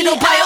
single player.